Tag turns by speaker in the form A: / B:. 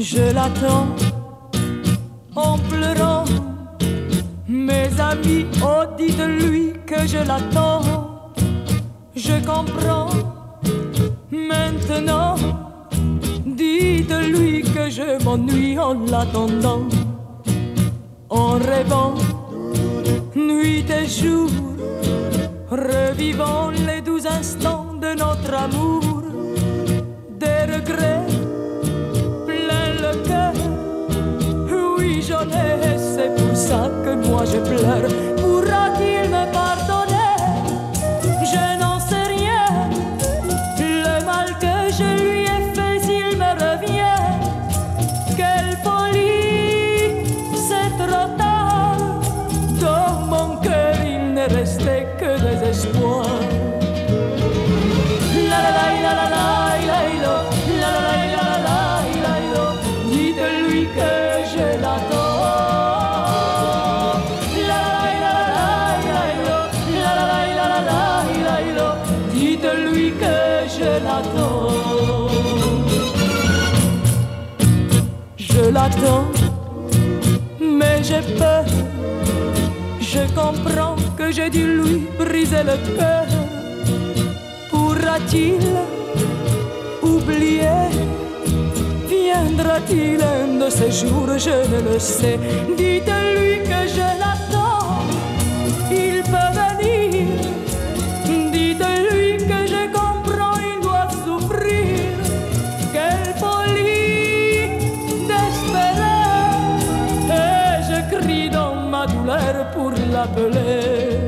A: Je l'attends en pleurant. Mes amis, oh dites-lui que je l'attends. Je comprends maintenant. Dites-lui que je m'ennuie en l'attendant. En rêvant, nuit et jour, revivant les douze instants de notre amour. Des regrets que moi je pleure. Pourra-t-il me pardonner? Je n'en sais rien. Le mal que je lui ai fait, s'il me revient. Quelle folie, c'est trop tard. Dans mon cœur, il n'est resté que des je l'attends. Je l'attends, mais j'ai peur. Je comprends que j'ai dû lui briser le cœur. Pourra-t-il oublier? Viendra-t-il un de ces jours? Je ne le sais. Dites-lui que je l'attends. faire pour l'appeler